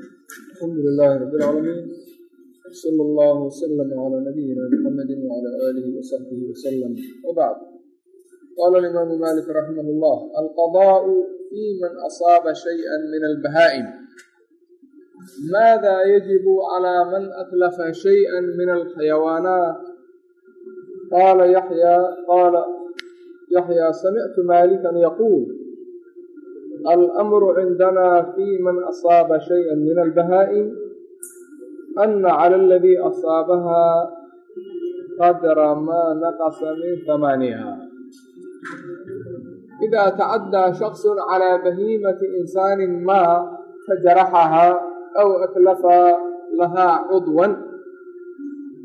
alxamdu lilaahi rab اlcaalamiin sala allahu wslm cla nabiyina muxamedi wcla aalihi wasaxbihi wslm wabacd qaala alimaamu malik raximah اllah alqadaءu fi man asaaba shayئa min albahaa'im maada yajibu calaa man atlafa shayئa min alxayawaanaat qaala yaxyaa qaala yaxyaa samictu malikan yaquul almru cindana fi man asaaba shaya min albahaa'im ana cala aladii asaabahaa qadra maa naqasa min hamaaniha idaa tacaddaa shaksu calaa bahiimati insaanin maa fajaraxahaa aw aklafa lahaa cudwan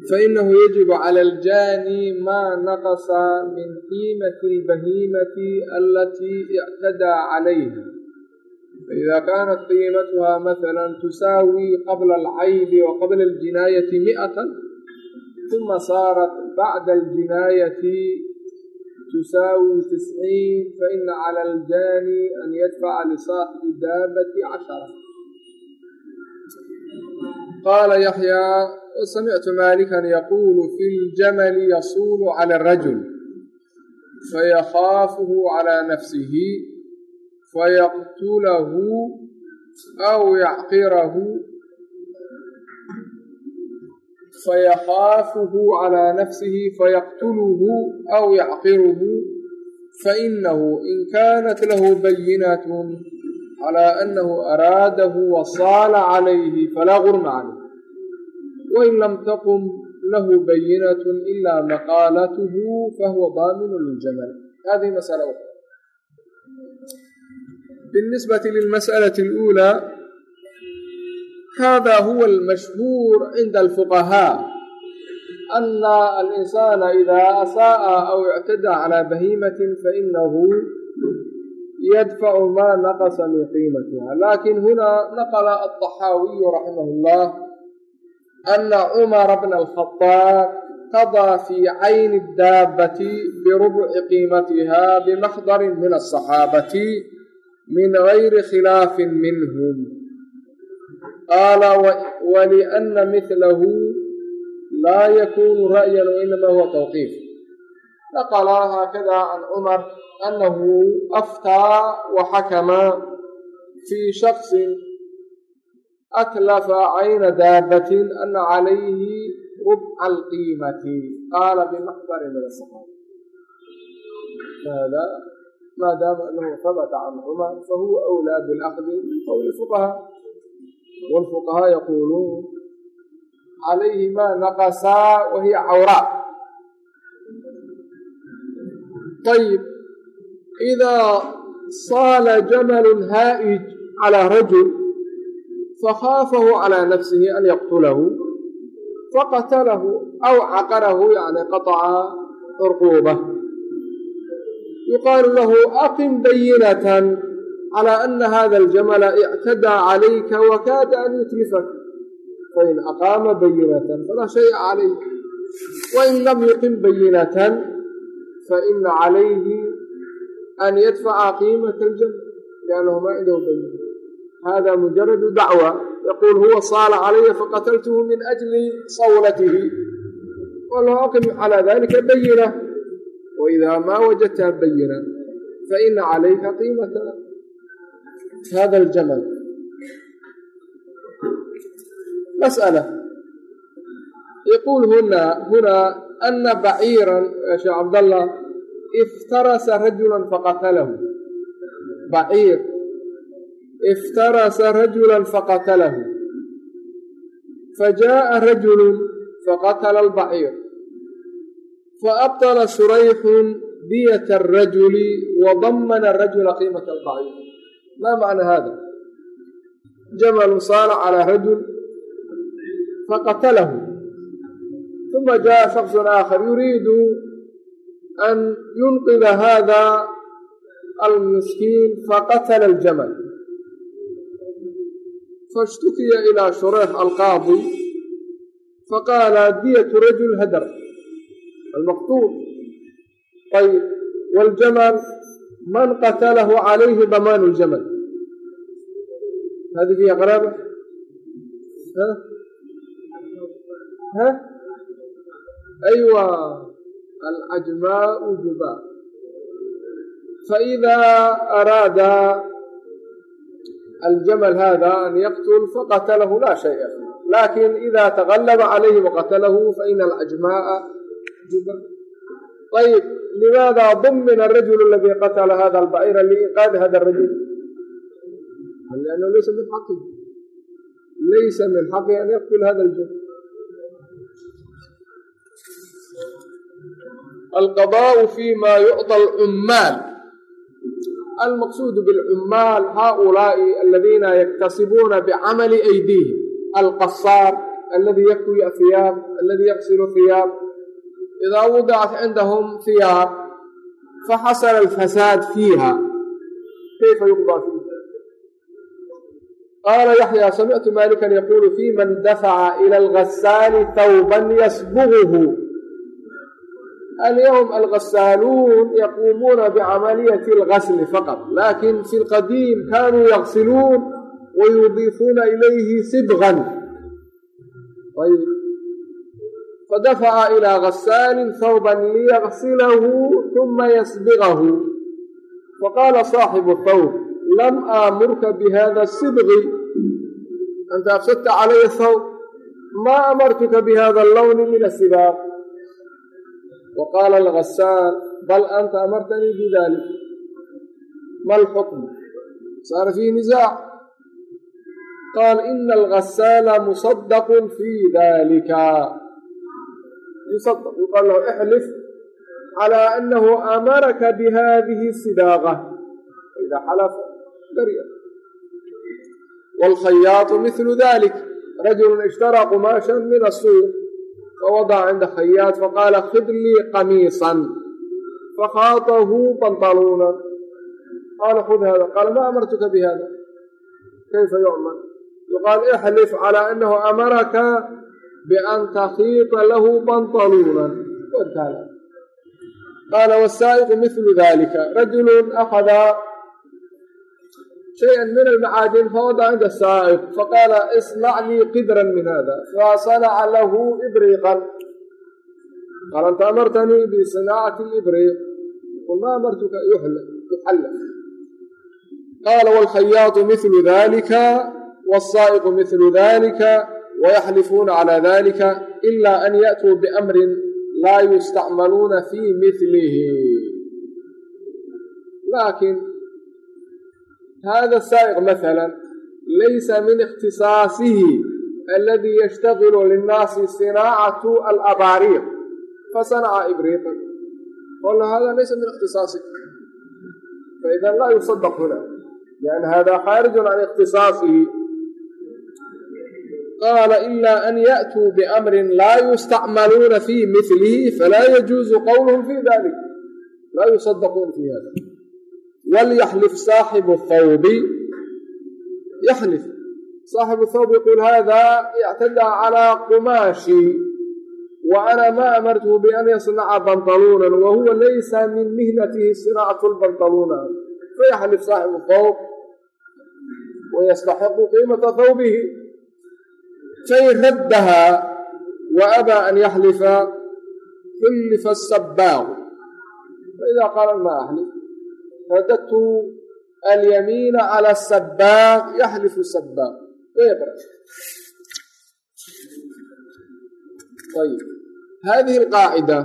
fainahu yajibu cala aljaani maa naqasa min qiimati lbahiimati alatii ictadaa calayha faida kaanat qiimatuhaa maala tusaawi qabla alcaybi wa qabla aljinaayati mi'atan uma saarat bacda aljinaayati tusaawi tisciin faina cala aljaani an yadfaca lisaaxibi daabati cashara عشرة قال يحيى وسمعت مالكا يقول في الجمل يصول على الرجل فيخافه على نفسه فيقتله أو يعقره فيخافه على نفسه فيقتله أو يعقره فإنه إن كانت له بينة على أنه أراده وصال عليه فلا غرم عنه وإن لم تقم له بينة إلا مقالته فهو ضامن للجمل هذه مسألة أخرى بالنسبة للمسألة الأولى هذا هو المشهور عند الفقهاء أن الإنسان إذا أساء أو اعتدى على بهيمة فإنه يدفع ما نقص من قيمتها لكن هنا نقل الطحاوي رحمه الله أن عمر بن الخطاب قضى في عين الدابة بربع قيمتها بمحضر من الصحابة من غير خلاف منهم قال ولأن مثله لا يكون رأيا وإنما هو توقيف naqla haakada can cumar anahu aftaa waxakama fii shaksin aklafa cayna daabatin ana calayhi rubca alqiimati qaala bimaxbari min asaxaaba hada maadaama anahu sabata can cumar fahuwa wlaa bilaqdi min qowli fuqahaa walfuqahaa yaquuluun calayhi maa naqasaa wahiya cawraa ayib idaa saala jamalun haa'ij calaa rajul fakhaafahu calaa nafsihi an yaqtulahu faqatalahu aw caqalahu yani qataca cuquubah yuqaalu lahu aqim bayinatan calaa ana hada aljamala ictadaa calayka wakaada an yutlifak fain aqaama bayinatan falaa shaya calayk wain lam yuqim bayinatan بينة فإن عليه أن يدفع قيمة الجمل لأنه ما عنده بينة هذا مجرد دعوة يقول هو صال علي فقتلته من أجل صولته والله أقم على ذلك بينة وإذا ما وجدتها بينة فإن عليك قيمة هذا الجمل مسألة يقول هنا هنا أن بعيرا يا شيخ عبد الله افترس رجلا فقتله بعير افترس رجلا فقتله فجاء رجل فقتل البعير فأبطل شريح دية الرجل وضمن الرجل قيمة البعير ما معنى هذا جمل صار على رجل فقتله ثم جاء شخص آخر يريد أن ينقذ هذا المسكين فقتل الجمل فاشتكي إلى شريح القاضي فقال دية رجل هدر المقتول طيب والجمل من قتله عليه ضمان الجمل هذه فيها غرابة aywa alcajmaau jubaa faإida araada aljamal hada an yaqtul faqatalahu la shay'a laakiin ida tagalaba calayhi waqatalahu faina alcajmaaa juba ayb limaada dumina arajul aladi qatla hada albacira liiqaadi hada rajul lannahu laysa min xaqi an yaqtul hada ljum alqadaءu fi ma yucطى alcummaal almaqsuud bilcummaal haؤulaaءi aladiina yaktasibuuna bicamali aydiihim alqasaar aladi yakwi hiyaab aladi yaqsilu hiyaab idaa wadacat cindahum hiyaab faxasala alfasaad fiiha kayfa yuqdaa fiiha qaala yaxyaa samictu maalikan yaquulu fi man dafaca ila algasaali thawban yasbuguhu alyawm algasaaluun yaquumuuna bicamaliyati algasli faqad laakiin fi lqadiim kanuu yaqsiluun wayudiifuuna ilayhi sibgan fadafaca ilaa gasaalin thawban liyagsilahu uma yasbigahu faqaala saaxibu thawb lam aamurka bihada sibgi anta afsadta calaya thawb ma amartuka bihada allawni min asibaaq waqaala algasaal bal anta amartanii bidalik ma lxukm saara fiihi nisaac qaal ina algasaala musadaqun fi dalika yusadaq yuqaal lahu ixlif calaa anahu amaraka bihadihi sidaaqa faida xalafa bari'a waalkhayaatu mithlu dalik rajulu ishtaraa qumaashan min asuuq fawadaca cinda khayaat faqaala khid lii qamiisan fakhaatahu bantaluunan qaala khud hada qaala ma amartuka bihada kayfa yucmal yuqaal ixlif calaa anahu amaraka bian takhiita lahu bantaluunan qaala wasaa'iqu mithlu dalika rajulu akhada shay-an min almacaadin fawada cinda saa'ib faqaala isnac lii qidran min hada fasanaca lahu ibriiqan qaala anta amartanii bisanaacati libriiq qulna amartuka yuxalla qaala waalkhayaatu mihlu dalika waasaa'iqu mihlu dalika wayaxlifuuna calaa dalika ila an ya'tuu biamrin laa yustacmaluuna fii milihi laakiin hada saa'iq maala laysa min ikhtisaasihi aladi yashtagilu linnaasi sinaacatu alabaariiq fasanaca ibriiqan qolna hada laysa min ikhtisaasih faida laa yusadaq huna lian hada khaariju can ikhtisaasihi qaala ila an ya'tuu biamrin laa yustacmaluuna fi milihi falaa yajuuzu qowluhum fi dalik laa yusadaquuna fi hada walyaxlif saaxibu thawbi. Yaxlif saaxibu thawb yaquul hada ictadaa calaa qumaashi wa ana ma amartuhu bian yasnaca bantaluunan wa huwa laysa min mihnatihi sinaacatu lbantaluuna fayaxlif saaxibu thawb wayastaxiqu qiimata thawbihi. Fain raddaha wa abaa an yaxlifa xullifa asabaaqu faida qaala ma axlif radadtu alyamiina cala asabaaq yaxlifu sabaaq ayb hadihi alqaacida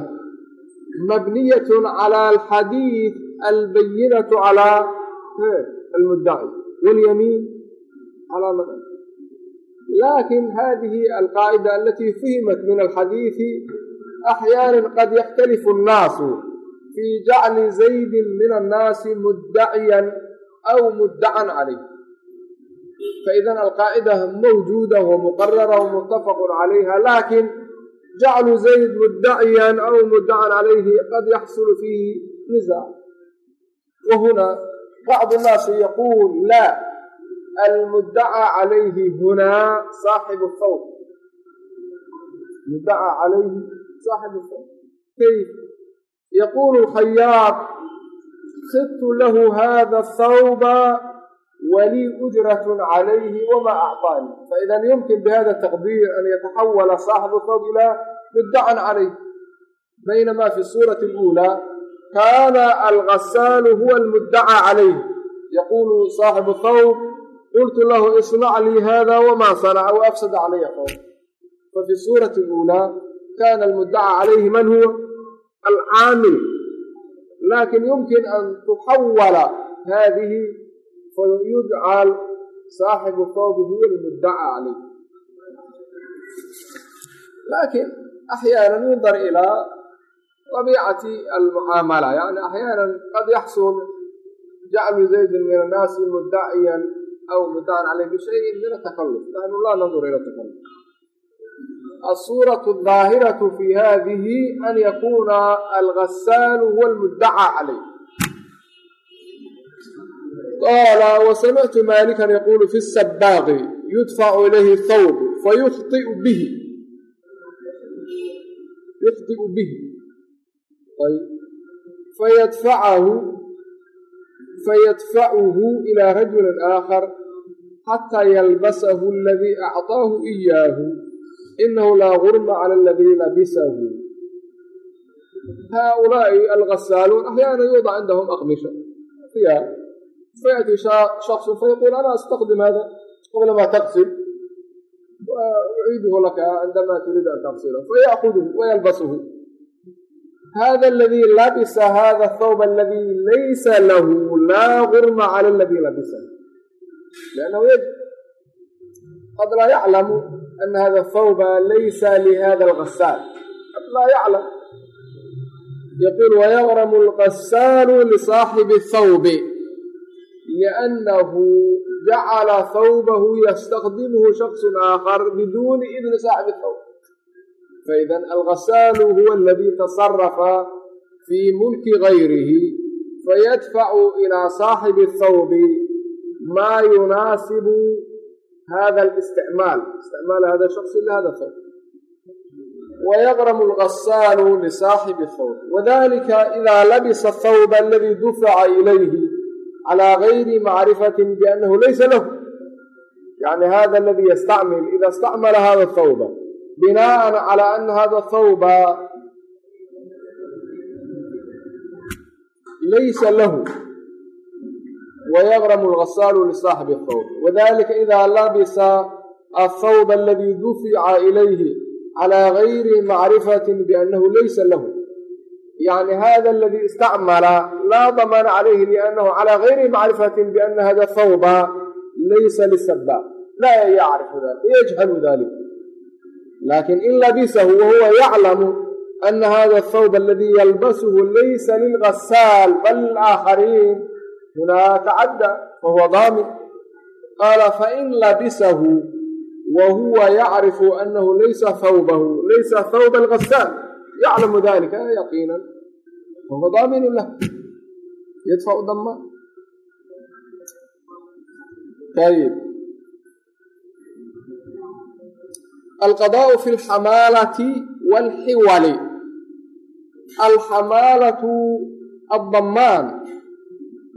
mabniyat cala alxadiid albayinatu cala almuddaci walyamiin calaa ma laakiin hadihi alqaacida alati fuhimat min alxadiidi axyaana qad yakhtalifu annaasu fi jacli zaydin min annaasi muddaciyan aw muddacan calayh faidan alqaacida mawjuuda wamuqarara wamutafaqu calayha laakiin jaclu zayd muddaciyan aw muddacan calayhi qad yaxsulu fiihi nizac wa huna bacdu nnaasi yaquul la almuddaca calayhi hunaa saaxibu thawb muddaca calayhi saaxibu thawb kayf yaquulu lkhayaad khidtu lahu hada athawba walii ujratun calayhi wama acطaani faidan yumkin bihada taqdiir an yataxawala saaxibu thawb ila muddacan calayh baynama fi suurati اlأulى kana algasaalu huwa almuddaca calayh yaquulu saaxibu thawb qultu lahu isnac lii hada wama sanaca wa afsada calaya thawb fafi suurati اlأulى kana almuddaca calayhi man huwa alcaamil laakiin yumkin an tuxawala hadihi fayujcal saaxibu thawbi huwa almuddaca calayh laakiin axyaana yundar ilaa طabiicati almucaamala yani axyaana qad yaxsul jaclu zaydin min annaasi muddaciyan aw muddacan caleyh bishayin min atakaluf naxnu laa nandur ila takaluf الصورة الظاهرة في هذه أن يكون الغسال هو المدعى عليه قال وسمعت مالكا يقول في السباغ يدفع إليه الثوب فيخطئ به يخطئ به طيب فيدفعه فيدفعه إلى رجل آخر حتى يلبسه الذي أعطاه إياه inahu laa gurma cala aladiina bisahu haaulaai alghasaaluun axyaana yuudac cindahum aqmisha iyaa fayaati shaksun fayaquul ana astaqdim hada qabla ma taqsid yuciiduhu laka cindama turiidu an taqsira fayaakuduhu wayalbasuhu hada aladii labisa hada athawba aladii laysa lahu laa gurma cala aladii labisahu lannahu yajib qad laa yaclamu لا يعلم أن هذا الثوب ليس لهذا الغسال قد لا يعلم يقول ويغرم الغسال لصاحب الثوب لأنه جعل ثوبه يستخدمه شخص آخر بدون إذن صاحب الثوب فإذا الغسال هو الذي تصرف في ملك غيره فيدفع إلى صاحب الثوب ما يناسب هذا الاستعمال استعمال هذا الشخص لهذا الثوب ويغرم الغسال لصاحب الثوب وذلك إذا لبس الثوب الذي دفع إليه على غير معرفة بأنه ليس له يعني هذا الذي يستعمل إذا استعمل هذا الثوب بناء على أن هذا wayagramu alghasaalu lisaaxibi athawb wadalika idaa labisa athawba aladii dufica ilayhi calaa gayri macrifatin biannahu laysa lahu yacni hada aladii istacmala laa damana calayhi liannahu calaa gayri macrifatin biana hada thawba laysa lisabaa laa yacrifu dalik yajhalu dalik laakin in labisahu wahuwa yaclamu ana hada athawba aladii yalbasuhu laysa lilghasaal bal lilaaakhariin hunaa tacadda fahuwa daamin qaala fain labisahu wa huwa yacrifu anahu laysa thawbahu laysa thawba alghasaan yaclamu dalika yaqiinan fahuwa daaminu lah yadfacu damaan ayib alqadaau fi alxamaalati walxiwali alxamaalatu addamaan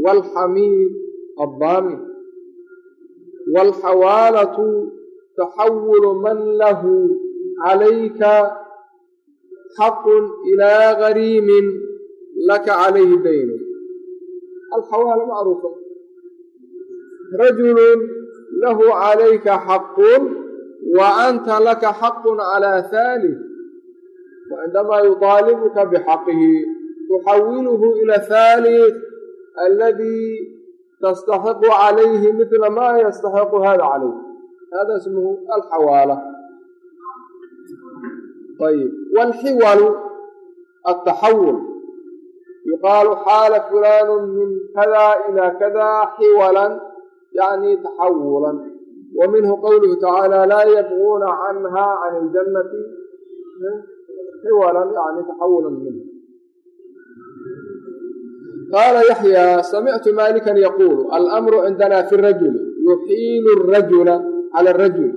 waalxamiid addaamin waalxawaalatu taxawulu man lahu calayka xaqun ilaa gariimin laka calayhi daynu alxawaala macruufa rajulun lahu calayka xaqun wa anta laka xaqun calaa haalih wacindamaa yuqaalibuka bixaqihi tuxawiluhu ila haalih ثالث الذي تستحق عليه مثل ما يستحق هذا عليه هذا اسمه الحوالة طيب والحول التحول يقال حال فلان من كذا إلى كذا حولا يعني تحولا ومنه قوله تعالى لا يبغون عنها عن الجنة حولا يعني تحولا منه qaala yaxyaa samictu maalikan yaquulu almru cindana fi rajuli yuxiilu arajula cala arajul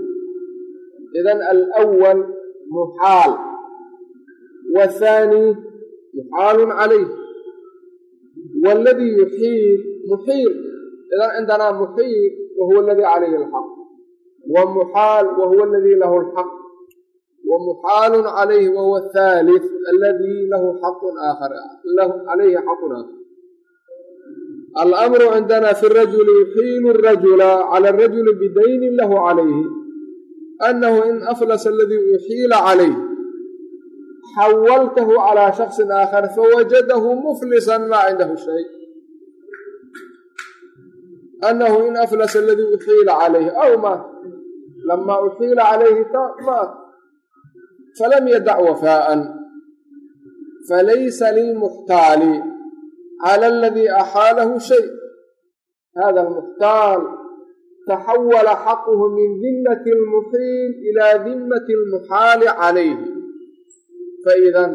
idan alwal muxaal wthaani muxaalun calayh waladii yuxiil muxiil idan cindanaa muxiil wahuwa aladii calayhi alxaq wa muxaal wahuwa aladii lahu lxaq wa muxaalun calayhi wahuwa athalith aladii lahu xaqun aakhar lahu xaqun aakhar alamru cindana fi rajuli yuxiilu rajula cala arajuli bidaynin lahu calayhi anahu in aflasa aladii uxiila calayh xawaltahu calaa shaksin aakhar fawajadahu muflisan maa cindahu shay anahu in aflasa aladii uxiila calayhi aw maat lama uxiila calayhi maat falam yadac wafaa'an falaysa lilmuxtaali cala aladii axaalahu shay hada almuxtaal taxawala xaquhu min dimati almuxiil ilaa dimati almuxaali calayhi faidan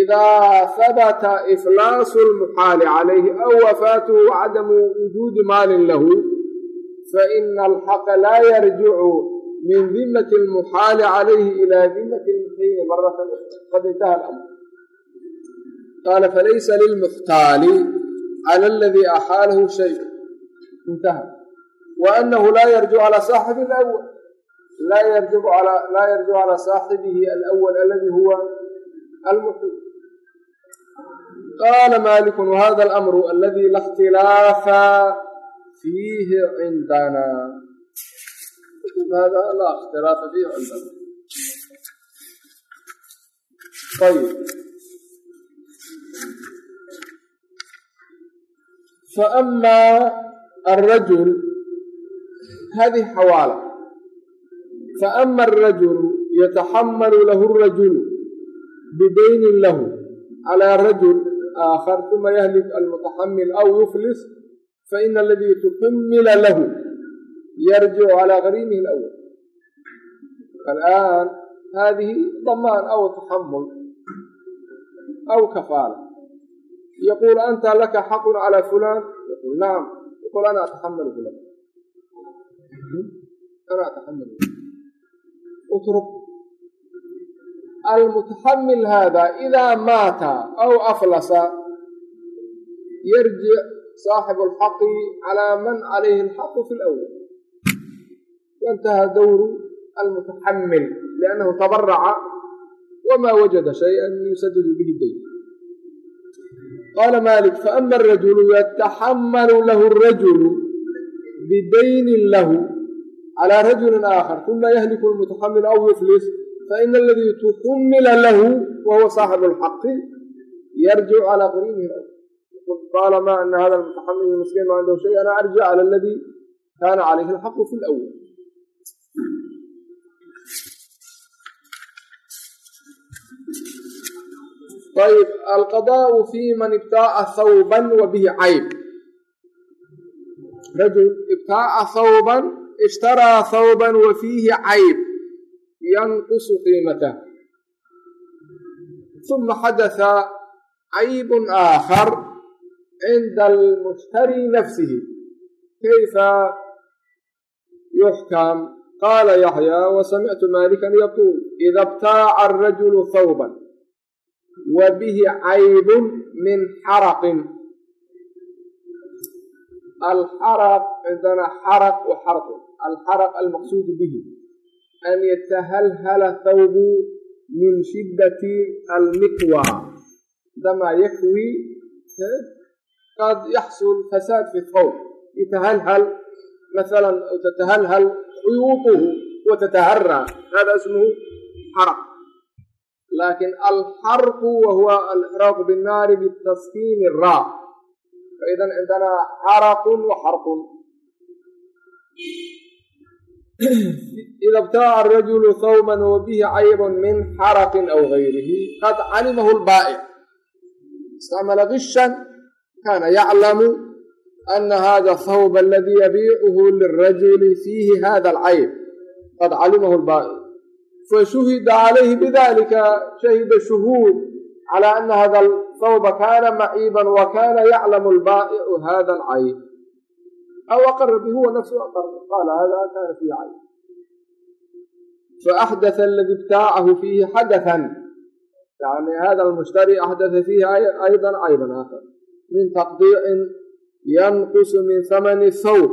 idaa habata iflaasu almuxaali calayhi aw wafaatuhu wacadamu wujuudi maalin lahu faina alxaqa laa yarjicu min dimati almuxaali calayhi ilaa dimati almuxiili maratan qad intaha alamr qaala falaysa lilmuxtaali cala aladii axaalahu shay intaha wa anahu laa yarjicu calaa saaxibi alawal laa yarjicu calaa saaxibihi alawal aladi huwa almuxiil qaala maaliku wahada alamru aladi la اkhtilaafa fiihi cindana hada laa اkhtilaafa fiihi cindana ayb famaa arajul hadihi xawaala faama arajulu yataxamalu lahu rajulu bidaynin lahu calaa rajul aakhar uma yahlik almutaxamil aw yuflis faina aladii tuxammila lahu yarjicu calaa qariimihi alawal alaan hadihi damaan aw taxamul aw kafaala yaqul anta laka xaqun calى fulan yaqul nacam yaqul ana ataxamalu fulan ana ataxamalu utruk almutaxamil hada idaa maata aw aflasa yarjic saaxibu alxaqi calaa man calayhi alxaqu fi lawal waintaha dowru almutaxamil liannahu tabaraca wma wajada shayئa yusadadu bihi dayn qaala malik faama arajulu yataxamalu lahu arajulu bidaynin lahu calaa rajulin aakhar uma yahliku almutaxamil aw yuflis faina aladii tuxumila lahu wahuwa saaxibu alxaqi yarjicu calaa qariinihi طaalama ana hada almutaxamil miskiin ma cindahu shay ana arjic cala aladii kaana calayhi alxaqu fi lأwl ayb alqadaau fi man ibtaaca thawban wa bihi cayb rajul ibtaaca thawban ishtaraa thawban wa fiihi cayb yanqusu qiimatah uma xadatha caybun aakhar cinda almushtari nafsihi kayfa yuxkam qaala yaxyaa wa samictu maalikan yaquul ida ibtaaca arajulu thawban wa bihi caybun min xaraqin alxaraq cindana xaraq wa xarqun alxaraq almaqsuudu bihi. An yatahalhala thawbu min shiddati almikwa. Damaa yakwi qad yaxsul fasaad fi thawb yatahalhal masalan tatahalhal cuyuutuhu wa tataharaa hada ismuhu xaraq laakiin alxarqu wa huwa alixraaqu binnaari bitaskiini raa faidan cindanaa xaraqun wa xarqun ida btaaca arajulu thawban wa bihi caybun min xaraqin aw gayrihi qad calimahu lbaa'ic istamala gishan kana yaclamu ana hada thawb aladi yabiicuhu lirajuli fiihi hada alcayb qad calimahu lbaa'ic fashuhida calayhi bidalika shahida shuhuud cala ana hada althawba kana maciiban wa kana yaclamu albaa'icu hada alcayb aw aqara bi huwa nafsu aqar qaala hada kana fii cayb faaxdatha aladi ibtaacahu fiihi xadathan yani hada almushtari axdatha fiihi ayda cayban aakhar min taqdiicin yanqusu min hamani thawb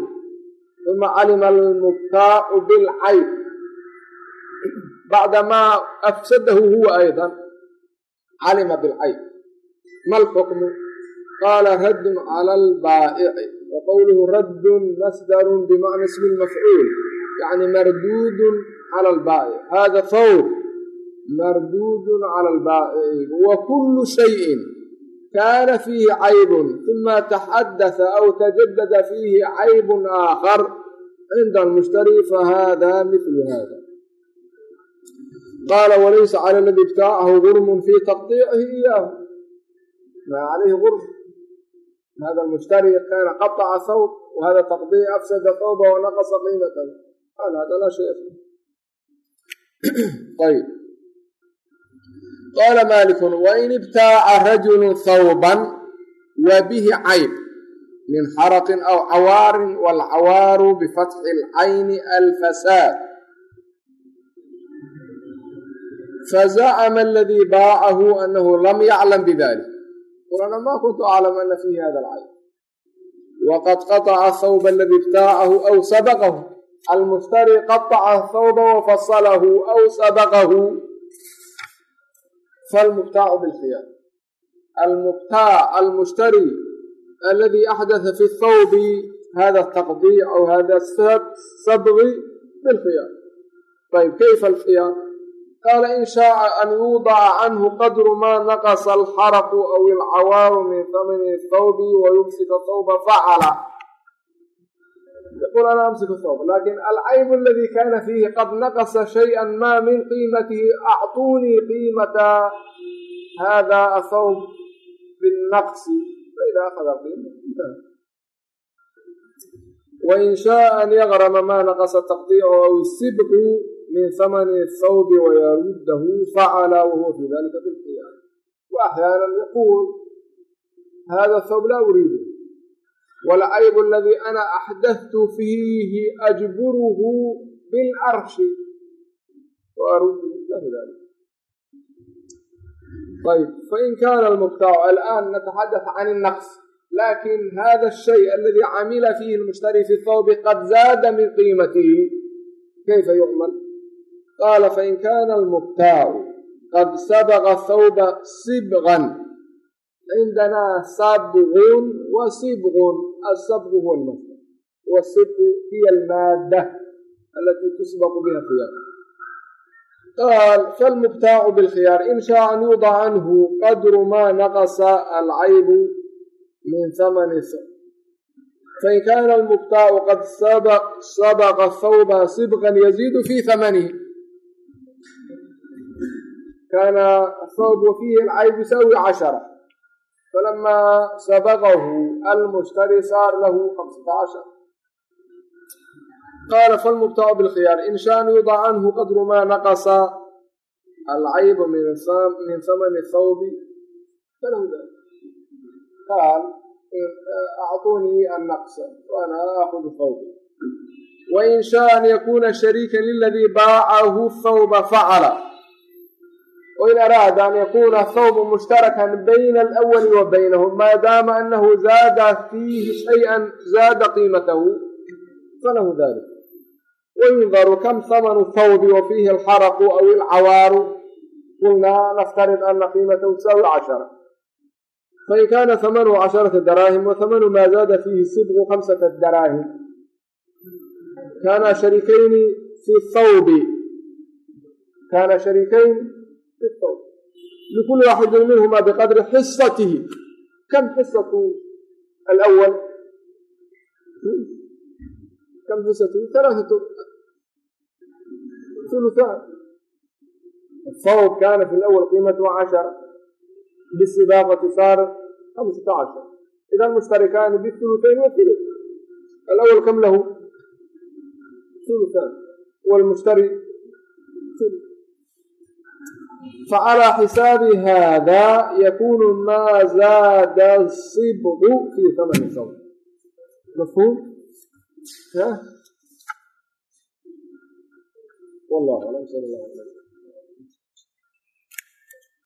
uma calima almubtaacu bilcayb bacdamaa afsadahu huwa ayضa calima bilcayb ma lxukmu qaala raddun cala albaa'ici wa qowluhu raddun masdarun bimacna ismi lmafcuul yani marduudun cala albaa'ic hada thawb marduudun cala albaa'ici wa kullu shayin kaana fiihi caybun uma taxadasa aw tajadada fiihi caybun aakhar cinda almushtari fahada mithlu hada qaala walaysa cala aladi ibtaacahu gurmun fii taqdiicihi iyaahu maa calayhi gurm hada almushtari kana qataca thawb wahada taqdiic afsada thawba wanaqasa qiimatahu qal hada laa shay ayb qaala malikun wain ibtaaca rajulu thawban wa bihi cayb min xaraqin aw cawaarin waalcawaaru bifatxi alcayni alfasaad fazacama aladii baacahu anahu lam yaclam bidalik qul ana ma kuntu aclam ana fiihi hada alcayb waqad qataca thawba aladii ibtaacahu aw sabaqahu almushtari qataca thawba wafasalahu aw sabaqahu falmubtaacu bilkhiyaar almubtaac almushtari aladi axdatha fi thawbi hada taqdiic aw hada sabgi bilkhiyaar ayb kayfa alkhiyaar qaala in shaaa an yuudaca canhu qadru maa naqasa alxaraqu aw ilcawaaru min hamani thawbi wayumsika thawba facala yaqul ana amsiku thawb laakiin alcayb aladi kana fiihi qad naqasa shayئa ma min qiimatihi acطuunii qiimata hada athawb binnaqsi faida akhada qiima wain shaaa an yagrama ma naqasa taqdiicu aw sibqu min samani الthawbi wayaruddahu facala wahuwa fii dalika bilqiyaam waaxyaanan yaquul hada thawb laa uriidu wاlcayb aladii ana axdahtu fiihi ajburhu biاlarshi waaruddu lahu dalik ayb fain kaana lmubtaacu alaan nataxadaث can الnaqs laakiin hada الshay aladi camila fiihi اlmushtari fi الthawbi qad zaada min qaala fain kana almubtaacu qad sabaqa thawba sibgan cindanaa sabgun wa sibgun asabgu huwa lmasdar wasibgu hiya almaadda alatii tusbaqu biha khiyaar qaal falmubtaacu bilkhiyaar in shaa an yuudac canhu qadru maa naqasa alcaybu min hamani fain kana almubtaacu qad sabaqa thawba sibqan yaziidu fi hamanihi athawb wa fiihi alcayb yusawi cashara falamaa sabaqahu almushtari saar lahu hamsata cashar qaala falmubtaacu bilkhiyaar in shaa an yuudac canhu qadru maa naqasa alcaybu min hamani thawbi falahu dalik qaal acطunii annaqsa waana aakudu thawbi wain shaa an yakuna shariikan liladii baacahu thawba facala wain araada an yakuna thawbu mushtarakan bayna alawali wa baynahum maadaama anahu zaada fiihi shayئa zaada qiimatahu falahu dalik wayundaru kam hamanu thawbi wa fiihi alxaraqu aw ilcawaaru qulnaa naftarid ana qiimatahu tusawi cashara fain kana hamanuhu casharata daraahim wa hamanu maa zaada fiihi sibqu khamsata daraahim kana sharikayni fi likuli waaxidin minhuma بقدر حصته kam xisatu alwal kam xisatu alaaatu uluaan الصوت كان في الأول قيمته عشرة بالسباقة صار خمسة عشر إذا مشتركان بالثلثين والثلث الأول كم له؟ ثلثان والمشتري ثلث فعلى حساب هذا يكون ما زاد الصبغ في ثمن الثوب مفهوم؟ ها؟ والله أعلم صلى الله عليه وسلم